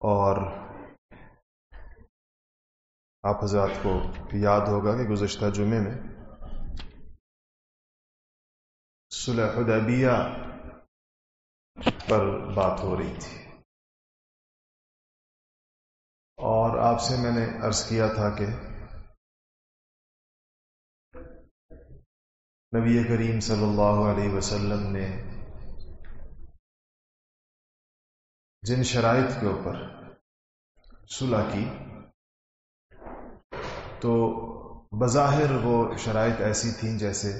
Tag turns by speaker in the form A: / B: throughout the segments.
A: اور آپ حضرات کو یاد ہوگا کہ گزشتہ جمعے میں صلح حدیبیہ پر بات ہو رہی تھی۔ اور آپ سے میں نے عرض کیا تھا کہ نبی کریم صلی اللہ علیہ وسلم نے جن شرائط کے اوپر صلح کی، تو بظاہر وہ شرائط ایسی تھیں جیسے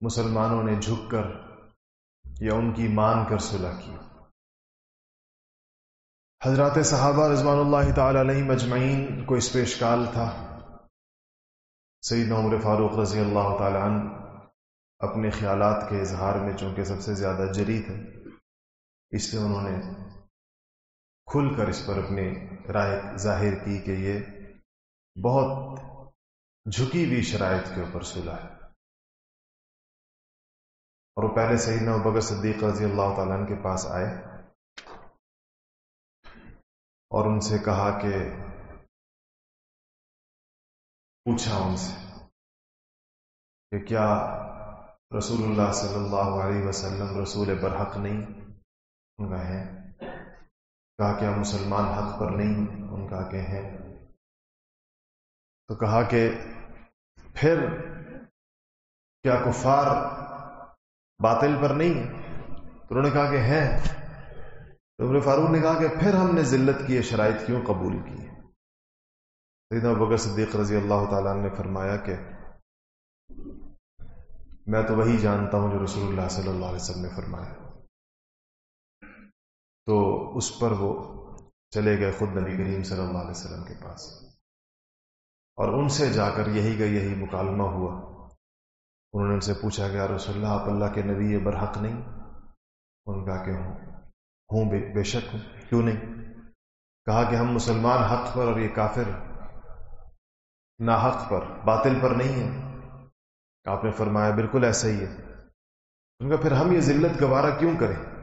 A: مسلمانوں نے جھک کر یا ان کی مان کر صلح کی۔ حضرات صحابہ رضوان اللہ تعالی علیہ مجمعین کو اس پہ اشکال تھا۔ سعید عمر فاروق رضی اللہ تعالی عنہ اپنے خیالات کے اظہار میں چونکہ سب سے زیادہ جری تھے اس لیے انہوں نے کھل کر اس پر اپنی رائے ظاہر کی کہ یہ بہت جھکی ہوئی شرائط کے اوپر سلا ہے۔ اور وہ پہلے سیدنا بگر صدیق رضی اللہ تعالیٰ کے پاس آئے اور ان سے کہا کہ پوچھا ان سے کہ کیا رسول اللہ صلی اللہ علیہ وسلم رسول برحق نہیں؟ ان کا ہے۔ کہا کیا مسلمان حق پر نہیں ان کا کہ ہیں تو کہا کہ پھر کیا کفار باطل پر نہیں تو انہوں نے کہا کہ ہے عمر فاروق نے کہا کہ پھر ہم نے ذلت کی شرائط کیوں قبول کی؟ سیدنا بگر صدیق رضی اللہ تعالیٰ نے فرمایا کہ میں تو وہی جانتا ہوں جو رسول اللہ صلی اللہ علیہ وسلم نے فرمایا۔ تو اس پر وہ چلے گئے خود نبی کریم صلی اللہ علیہ وسلم کے پاس۔ اور ان سے جا کر یہی گئی یہی مکالمہ ہوا۔ انہوں نے ان سے پوچھا کہ رسول اللہ، آپ اللہ کے نبی برحق نہیں؟ ان کا کہ ہوں ہوں بے بے شک ہوں، کیوں نہیں؟ کہا کہ ہم مسلمان حق پر اور یہ کافر نہ حق پر، باطل پر نہیں ہے آپ نے فرمایا، بالکل ایسا ہی ہے۔ ان کا پھر ہم یہ ذلت گوارا کیوں کریں؟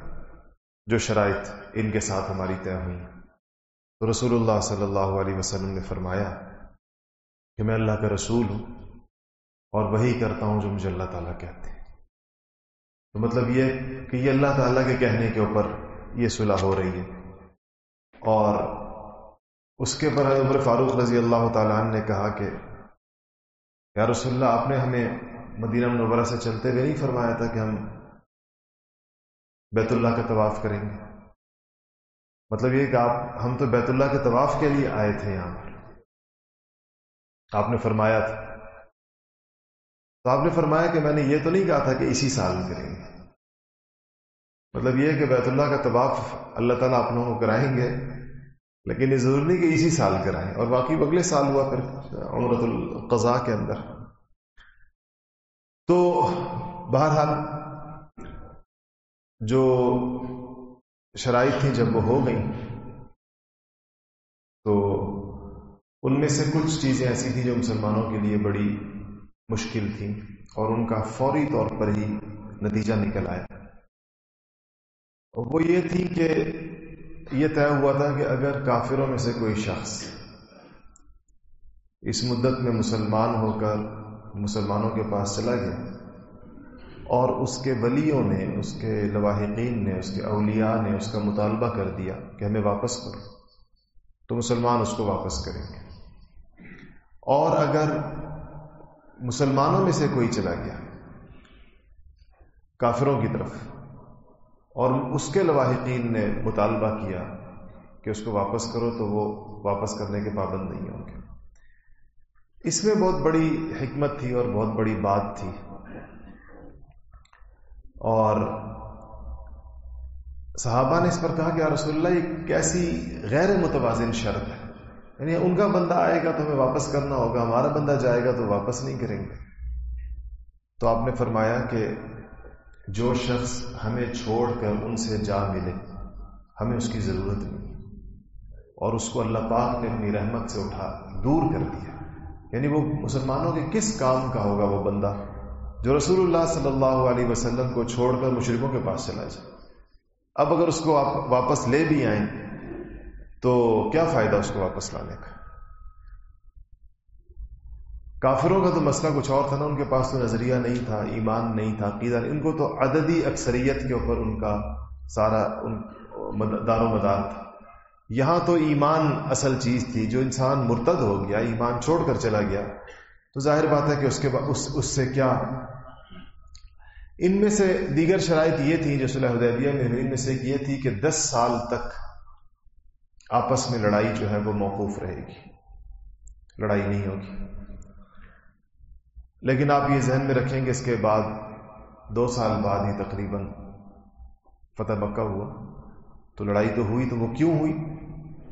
A: جو شرائط ان کے ساتھ ہماری طے ہوئی تو رسول اللہ صلی اللہ علیہ وسلم نے فرمایا کہ میں اللہ کا رسول ہوں اور وہی کرتا ہوں جو مجھے اللہ تعالیٰ کہتے ہیں۔ تو مطلب یہ کہ یہ اللہ تعالیٰ کے کہنے کے اوپر یہ صلح ہو رہی ہے۔ اور اس کے پر عمر فاروق رضی اللہ تعالیٰ عنہ نے کہا کہ یا رسول اللہ، آپ نے ہمیں مدینہ منورہ سے چلتے ہوئے نہیں فرمایا تھا کہ ہم بیت اللہ کا طواف کریں گے۔ مطلب یہ کہ آپ ہم تو بیت اللہ کے طواف کے لیے آئے تھے یہاں پر۔ آپ نے فرمایا تھا۔ تو آپ نے فرمایا کہ میں نے یہ تو نہیں کہا تھا کہ اسی سال کریں گے۔ مطلب یہ کہ بیت اللہ کا طواف اللہ تعالیٰ آپ لوگوں کو کرائیں گے۔ لیکن یہ ضروری نہیں کہ اسی سال کرائیں۔ اور باقی اگلے سال ہوا پھر عمرت القضاء کے اندر۔ تو بہرحال جو شرائط تھیں جب وہ ہو گئیں، تو ان میں سے کچھ چیزیں ایسی تھیں جو مسلمانوں کے لیے بڑی مشکل تھیں اور ان کا فوری طور پر ہی نتیجہ نکل آیا۔ وہ یہ تھی کہ یہ طے ہوا تھا کہ اگر کافروں میں سے کوئی شخص اس مدت میں مسلمان ہو کر مسلمانوں کے پاس چلا گیا اور اس کے ولیوں نے، اس کے لواحقین نے، اس کے اولیاء نے اس کا مطالبہ کر دیا کہ ہمیں واپس کرو۔ تو مسلمان اس کو واپس کریں گے۔ اور اگر مسلمانوں میں سے کوئی چلا گیا، کافروں کی طرف، اور اس کے لواحقین نے مطالبہ کیا کہ اس کو واپس کرو، تو وہ واپس کرنے کے پابند نہیں ہوں گے۔ اس میں بہت بڑی حکمت تھی اور بہت بڑی بات تھی۔ اور صحابہ نے اس پر کہا کہ رسول اللہ، یہ کیسی غیر متوازن شرط ہے؟ یعنی ان کا بندہ آئے گا تو ہمیں واپس کرنا ہوگا، ہمارا بندہ جائے گا تو واپس نہیں کریں گے۔ تو آپ نے فرمایا کہ جو شخص ہمیں چھوڑ کر ان سے جا ملے، ہمیں اس کی ضرورت نہیں۔ اور اس کو اللہ پاک نے اپنی رحمت سے اٹھا، دور کر دیا۔ یعنی وہ مسلمانوں کے کس کام کا ہوگا وہ بندہ؟ جو رسول اللہ صلی اللہ علیہ وسلم کو چھوڑ کر مشرقوں کے پاس چلا جائے۔ اب اگر اس کو آپ واپس لے بھی آئیں تو کیا فائدہ اس کو واپس لانے کا؟ کافروں کا تو مسئلہ کچھ اور تھا نا ان کے پاس تو نظریہ نہیں تھا ایمان نہیں تھا عقیدہ ان کو تو عددی اکثریت کے اوپر ان کا سارا ان دار و مدار تھا۔ یہاں تو ایمان اصل چیز تھی۔ جو انسان مرتد ہو گیا ایمان چھوڑ کر چلا گیا تو ظاہر بات ہے کہ اس کے بعد اس, اس سے کیا ان میں سے دیگر شرائط یہ تھی جو صلی حدیبیہ میں ہوئی ان میں سے یہ تھی کہ دس سال تک آپس میں لڑائی جو ہے وہ موقوف رہے گی۔ لڑائی نہیں ہوگی۔ لیکن آپ یہ ذہن میں رکھیں گے اس کے بعد دو سال بعد ہی تقریباً فتح مکہ ہوا۔ تو لڑائی تو ہوئی، تو وہ کیوں ہوئی؟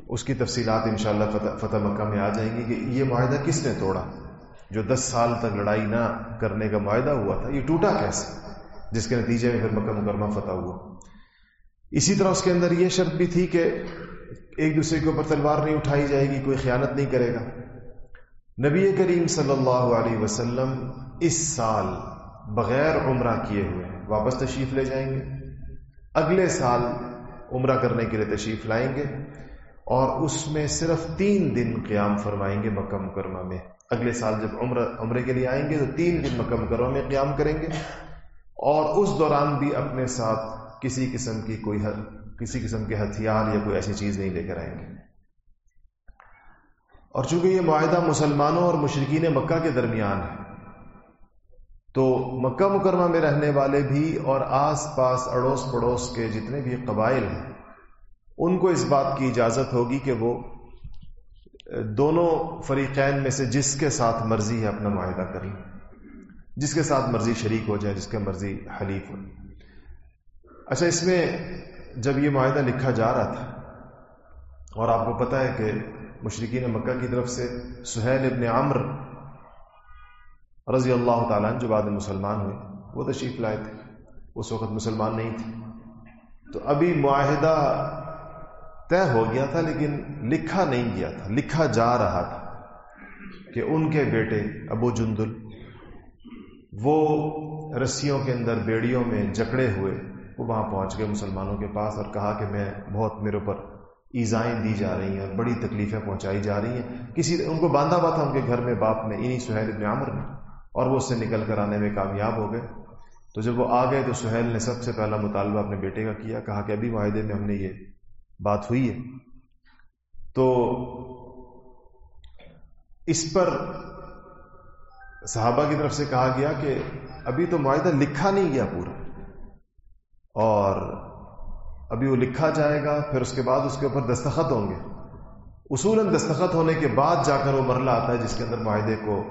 A: اس کی تفصیلات انشاءاللہ فتح فتح مکہ میں آ جائیں گی کہ یہ معاہدہ کس نے توڑا؟ جو دس سال تک لڑائی نہ کرنے کا معاہدہ ہوا تھا، یہ ٹوٹا کیسے؟ جس کے نتیجے میں پھر مکہ مکرمہ فتح ہوا۔ اسی طرح اس کے اندر یہ شرط بھی تھی کہ ایک دوسرے کے اوپر تلوار نہیں اٹھائی جائے گی، کوئی خیانت نہیں کرے گا۔ نبی کریم صلی اللہ علیہ وسلم اس سال بغیر عمرہ کیے ہوئے واپس تشریف لے جائیں گے۔ اگلے سال عمرہ کرنے کے لیے تشریف لائیں گے اور اس میں صرف تین دن قیام فرمائیں گے مکہ مکرمہ میں۔ اگلے سال جب عمرہ عمرے کے لیے آئیں گے تو تین دن مکہ مکرمہ میں قیام کریں گے اور اس دوران بھی اپنے ساتھ کسی قسم کی کوئی کسی قسم کے ہتھیار یا کوئی ایسی چیز نہیں لے کر آئیں گے۔ اور چونکہ یہ معاہدہ مسلمانوں اور مشرقین مکہ کے درمیان ہے، تو مکہ مکرمہ میں رہنے والے بھی اور آس پاس اڑوس پڑوس کے جتنے بھی قبائل ہیں، ان کو اس بات کی اجازت ہوگی کہ وہ دونوں فریقین میں سے جس کے ساتھ مرضی ہے اپنا معاہدہ کر لیں، جس کے ساتھ مرضی شریک ہو جائے جس کے مرضی حلیف ہو اچھا اس میں جب یہ معاہدہ لکھا جا رہا تھا، اور آپ کو پتہ ہے کہ مشرقین مکہ کی طرف سے سہیل ابن عمر رضی اللہ تعالیٰ جو بعد میں مسلمان ہوئے، وہ تشریف لائے تھے۔ اس وقت مسلمان نہیں تھے۔ تو ابھی معاہدہ طے ہو گیا تھا لیکن لکھا نہیں گیا تھا، لکھا جا رہا تھا کہ ان کے بیٹے ابو جندل وہ رسیوں کے اندر بیڑیوں میں جکڑے ہوئے وہ وہاں پہنچ گئے مسلمانوں کے پاس اور کہا کہ میں بہت میرے اوپر ایزائیں دی جا رہی ہیں بڑی تکلیفیں پہنچائی جا رہی ہیں۔ کسی ان کو باندھا ہوا تھا ان کے گھر میں باپ نے انہیں سہیل ابن عامر نے، اور وہ اس سے نکل کر آنے میں کامیاب ہو گئے۔ تو جب وہ آ گئے تو سہیل نے سب سے پہلا مطالبہ اپنے بیٹے کا کیا، کہا کہ ابھی معاہدے میں ہم نے یہ بات ہوئی ہے۔ تو اس پر صحابہ کی طرف سے کہا گیا کہ ابھی تو معاہدہ لکھا نہیں گیا پورا۔ اور ابھی وہ لکھا جائے گا، پھر اس کے بعد اس کے اوپر دستخط ہوں گے۔ اصولاً دستخط ہونے کے بعد جا کر وہ مرلہ آتا ہے جس کے اندر معاہدے کو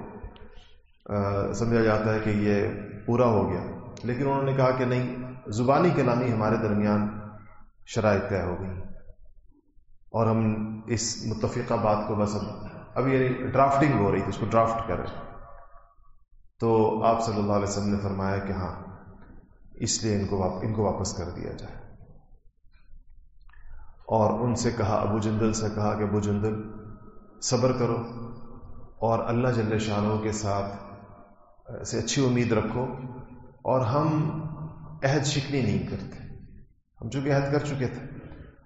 A: سمجھا جاتا ہے کہ یہ پورا ہو گیا۔ لیکن انہوں نے کہا کہ نہیں، زبانی کلامی ہمارے درمیان شرائط طے ہو گئی۔ اور ہم اس متفقہ بات کو بس اب یعنی ڈرافٹنگ ہو رہی تھی، اس کو ڈرافٹ کریں تو آپ صلی اللہ علیہ وسلم نے فرمایا کہ ہاں اس لیے ان کو ان کو واپس کر دیا جائے۔ اور ان سے کہا، ابو جندل سے کہا کہ ابو جندل، صبر کرو اور اللہ جل شاہوں کے ساتھ سے اچھی امید رکھو۔ اور ہم عہد شکنی نہیں کرتے۔ ہم چونکہ عہد کر چکے تھے۔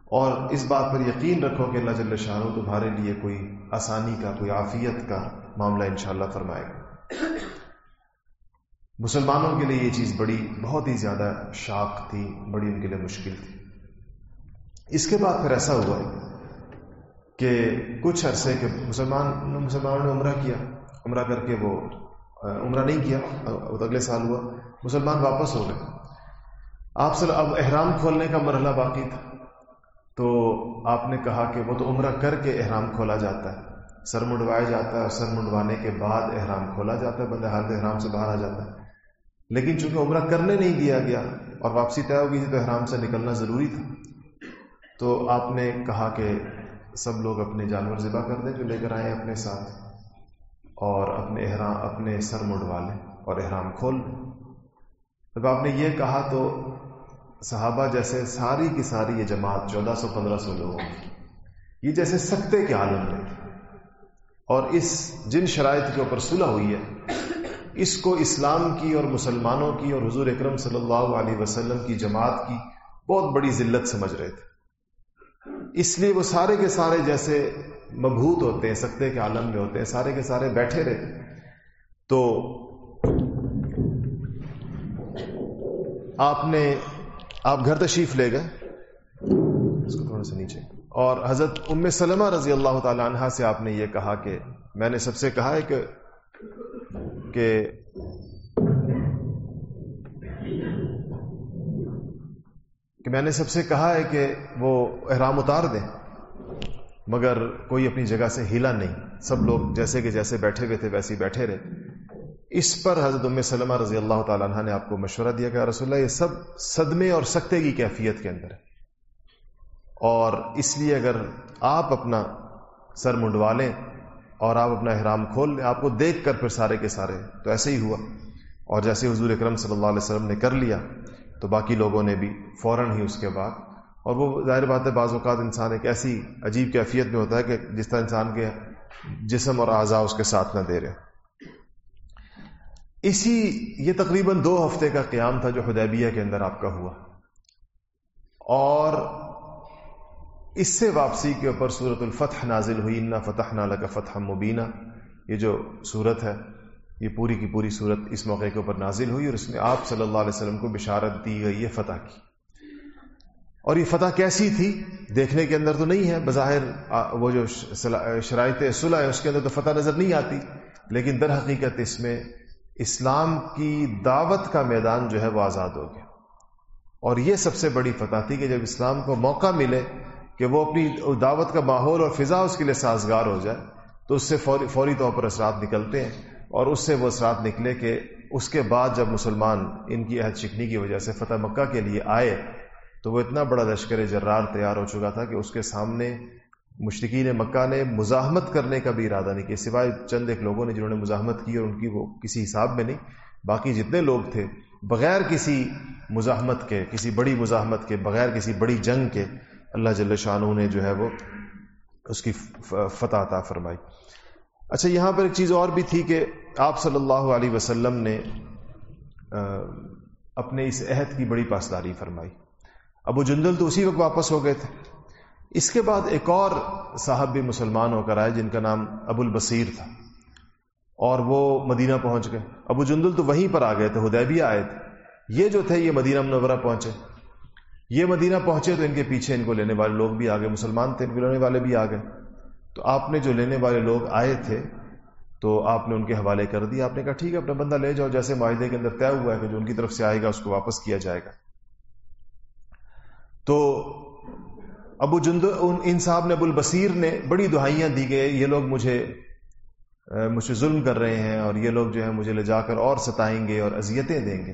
A: اور اس بات پر یقین رکھو کہ اللہ جل شاہ تمہارے لیے کوئی آسانی کا، کوئی عافیت کا معاملہ انشاءاللہ فرمائے گا۔ مسلمانوں کے لیے یہ چیز بڑی، بہت ہی زیادہ شاق تھی، بڑی ان کے لیے مشکل تھی۔ اس کے بعد پھر ایسا ہوا کہ کچھ عرصے کے مسلمان، مسلمانوں نے عمرہ کیا، عمرہ کر کے وہ، عمرہ نہیں کیا، وہ اگلے سال ہوا، مسلمان واپس ہو گئے۔ آپ سے اب احرام کھولنے کا مرحلہ باقی تھا۔ تو آپ نے کہا کہ وہ تو عمرہ کر کے احرام کھولا جاتا ہے۔ سر منڈوایا جاتا ہے اور سر منڈوانے کے بعد احرام کھولا جاتا ہے بندے حالت احرام سے باہر آ جاتا ہے۔ لیکن چونکہ عمرہ کرنے نہیں دیا گیا اور واپسی طے ہو گئی تھی تو احرام سے نکلنا ضروری تھا۔ تو آپ نے کہا کہ سب لوگ اپنے جانور ذبح کر دیں جو لے کر آئیں اپنے ساتھ اور اپنے احرام، اپنے سر مڑوا لیں اور احرام کھول لیں۔ جب آپ نے یہ کہا تو صحابہ جیسے ساری کی ساری یہ جماعت چودہ سو پندرہ سو لوگوں کی یہ جیسے سکتے کے عالم میں اور اس جن شرائط کے اوپر صلح ہوئی ہے، اس کو اسلام کی اور مسلمانوں کی اور حضور اکرم صلی اللہ علیہ وسلم کی جماعت کی بہت بڑی ذلت سمجھ رہے تھے۔ اس لیے وہ سارے کے سارے جیسے مبہوت ہوتے ہیں، سکتے کے عالم میں ہوتے ہیں، سارے کے سارے بیٹھے رہتے تو آپ نے آپ گھر تشریف لے گئے۔ اس کو تھوڑا سا نیچے۔ اور حضرت ام سلمہ رضی اللہ تعالی عنہ سے آپ نے یہ کہا کہ میں نے سب سے کہا ہے کہ کہ کہ میں نے سب سے کہا ہے کہ وہ احرام اتار دیں۔ مگر کوئی اپنی جگہ سے ہلا نہیں۔ سب لوگ جیسے کہ جیسے بیٹھے ہوئے تھے، ویسے ہی بیٹھے رہے۔ اس پر حضرت ام سلمہ رضی اللہ تعالیٰ عنہ نے آپ کو مشورہ دیا کہ رسول اللہ، یہ سب صدمے اور سکتے کی کیفیت کے اندر ہے۔ اور اس لیے اگر آپ اپنا سر منڈوا لیں اور آپ اپنا احرام کھول لیں، آپ کو دیکھ کر پھر سارے کے سارے، تو ایسے ہی ہوا۔ اور جیسے حضور اکرم صلی اللہ علیہ وسلم نے کر لیا، تو باقی لوگوں نے بھی فوراً ہی اس کے بعد۔ اور وہ ظاہر بات ہے، بعض اوقات انسان ایک ایسی عجیب کیفیت میں ہوتا ہے کہ جس طرح انسان کے جسم اور اعضاء اس کے ساتھ نہ دے رہے۔ اسی یہ تقریباً دو ہفتے کا قیام تھا جو حدیبیہ کے اندر آپ کا ہوا۔ اور اس سے واپسی کے اوپر صورت الفتح نازل ہوئی نہ فتح نہ لگا فتح مبینہ یہ جو صورت ہے، یہ پوری کی پوری صورت اس موقع کے اوپر نازل ہوئی اور اس میں آپ صلی اللہ علیہ وسلم کو بشارت دی گئی ہے فتح کی۔ اور یہ فتح کیسی تھی؟ دیکھنے کے اندر تو نہیں ہے، بظاہر وہ جو شرائط صلح ہے، اس کے اندر تو فتح نظر نہیں آتی، لیکن در حقیقت اس میں اسلام کی دعوت کا میدان جو ہے وہ آزاد ہو گیا۔ اور یہ سب سے بڑی فتح تھی کہ جب اسلام کو موقع ملے کہ وہ اپنی دعوت کا ماحول اور فضا اس کے لیے سازگار ہو جائے، تو اس سے فوری فوری طور پر اثرات نکلتے ہیں اور اس سے وہ اثرات نکلے کہ اس کے بعد جب مسلمان ان کی عہد شکنی کی وجہ سے فتح مکہ کے لیے آئے، تو وہ اتنا بڑا لشکر جرار تیار ہو چکا تھا کہ اس کے سامنے مشتقین مکہ نے مزاحمت کرنے کا بھی ارادہ نہیں کیا، سوائے چند ایک لوگوں نے جنہوں نے مزاحمت کی اور ان کی وہ کسی حساب میں نہیں، باقی جتنے لوگ تھے، بغیر کسی مزاحمت کے، کسی بڑی مزاحمت کے، بغیر کسی بڑی جنگ کے، اللہ جل شاہ نے جو ہے وہ اس کی فتح عطا فرمائی۔ اچھا یہاں پر ایک چیز اور بھی تھی کہ آپ صلی اللہ علیہ وسلم نے اپنے اس عہد کی بڑی پاسداری فرمائی۔ ابو جندل تو اسی وقت واپس ہو گئے تھے۔ اس کے بعد ایک اور صاحب بھی مسلمان ہو کر آئے جن کا نام ابو البصیر تھا۔ اور وہ مدینہ پہنچ گئے۔ ابو جندل تو وہیں پر آ گئے تھے، ہدیبیہ آئے تھے۔ یہ جو تھے، یہ مدینہ منورہ پہنچے۔ یہ مدینہ پہنچے تو ان کے پیچھے ان کو لینے والے لوگ بھی آ گئے، مسلمان تھے، ان کو لینے والے بھی آ گئے۔ تو آپ نے جو لینے والے لوگ آئے تھے، تو آپ نے ان کے حوالے کر دیا۔ آپ نے کہا، ٹھیک ہے، اپنا بندہ لے جاؤ۔ جیسے معاہدے کے اندر طے ہوا ہے کہ جو ان کی طرف سے آئے گا، اس کو واپس کیا جائے گا۔ تو ابو جند ان صاحب نے، ابو البصیر نے بڑی دہائیاں دی گئے یہ لوگ مجھے مجھے ظلم کر رہے ہیں اور یہ لوگ جو ہے مجھے لے جا کر اور ستائیں گے اور اذیتیں دیں گے۔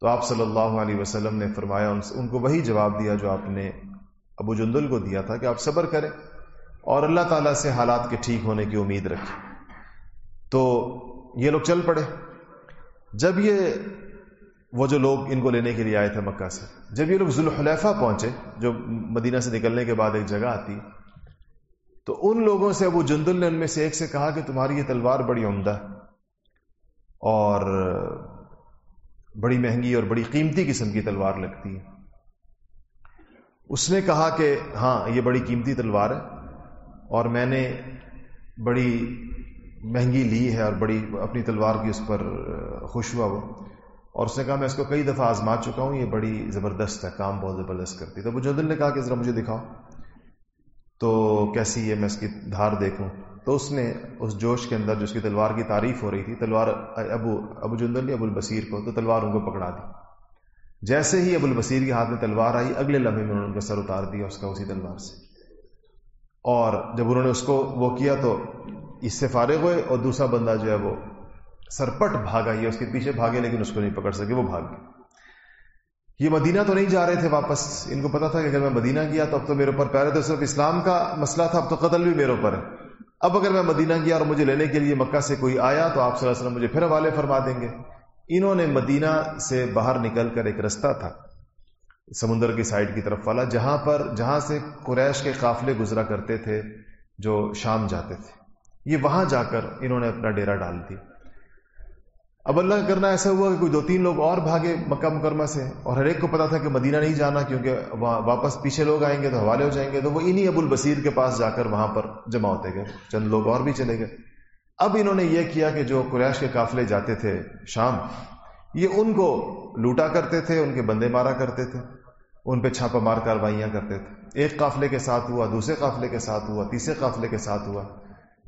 A: تو آپ صلی اللہ علیہ وسلم نے فرمایا، ان کو وہی جواب دیا جو آپ نے ابو جندل کو دیا تھا کہ آپ صبر کریں اور اللہ تعالیٰ سے حالات کے ٹھیک ہونے کی امید رکھی تو یہ لوگ چل پڑے۔ جب یہ وہ جو لوگ ان کو لینے کے لیے آئے تھے مکہ سے۔ جب یہ لوگ ذوالحلیفہ پہنچے، جو مدینہ سے نکلنے کے بعد ایک جگہ آتی، تو ان لوگوں سے ابو جندل نے ان میں سے ایک سے کہا کہ تمہاری یہ تلوار بڑی عمدہ ہے اور بڑی مہنگی اور بڑی قیمتی قسم کی تلوار لگتی ہے۔ اس نے کہا کہ ہاں یہ بڑی قیمتی تلوار ہے اور میں نے بڑی مہنگی لی ہے اور بڑی اپنی تلوار کی اس پر خوش ہوا وہ۔ اور اس نے کہا، میں اس کو کئی دفعہ آزما چکا ہوں، یہ بڑی زبردست ہے، کام بہت زبردست کرتی تو ابو جدل نے کہا کہ ذرا مجھے دکھاؤ۔ تو کیسی ہے، میں اس کی دھار دیکھوں۔ تو اس نے اس جوش کے اندر جو اس کی تلوار کی تعریف ہو رہی تھی، تلوار ابو ابو جندل نے ابو البصیر کو، تو تلوار ان کو پکڑا دی۔ جیسے ہی ابو البصیر کے ہاتھ میں تلوار آئی، اگلے لمحے میں انہوں نے کا سر اتار دیا اس کا اسی تلوار سے۔ اور جب انہوں نے اس کو وہ کیا تو اس سے فارغ ہوئے اور دوسرا بندہ جو ہے وہ سرپٹ بھاگا یہ اس کے پیچھے بھاگے، لیکن اس کو نہیں پکڑ سکے، وہ بھاگ گئے۔ یہ مدینہ تو نہیں جا رہے تھے واپس۔ ان کو پتا تھا کہ اگر میں مدینہ گیا تو اب تو میرے اوپر پیرے تو صرف اسلام کا مسئلہ تھا، اب تو قتل بھی میرے اوپر ہے۔ اب اگر میں مدینہ گیا اور مجھے لینے کے لیے مکہ سے کوئی آیا تو آپ صلی اللہ علیہ وسلم مجھے پھر حوالے فرما دیں گے۔ انہوں نے مدینہ سے باہر نکل کر ایک رستہ تھا، سمندر کی سائڈ کی طرف والا، جہاں پر، جہاں سے قریش کے قافلے گزرا کرتے تھے جو شام جاتے تھے۔ یہ وہاں جا کر انہوں نے اپنا ڈیرا ڈال دی اب اللہ کا کرنا ایسا ہوا کہ کوئی دو تین لوگ اور بھاگے مکہ مکرمہ سے اور ہر ایک کو پتا تھا کہ مدینہ نہیں جانا کیونکہ واپس پیچھے لوگ آئیں گے تو حوالے ہو جائیں گے تو وہ انہی ابو البصیر کے پاس جا کر وہاں پر جمع ہوتے گئے۔ چند لوگ اور بھی چلے گئے۔ اب انہوں نے یہ کیا کہ جو قریش کے قافلے جاتے تھے شام، یہ ان کو لوٹا کرتے تھے، ان کے بندے مارا کرتے تھے، ان پہ چھاپا مار کاروائیاں کرتے تھے۔ ایک قافلے کے ساتھ ہوا، دوسرے قافلے کے ساتھ ہوا، تیسرے قافلے کے ساتھ ہوا۔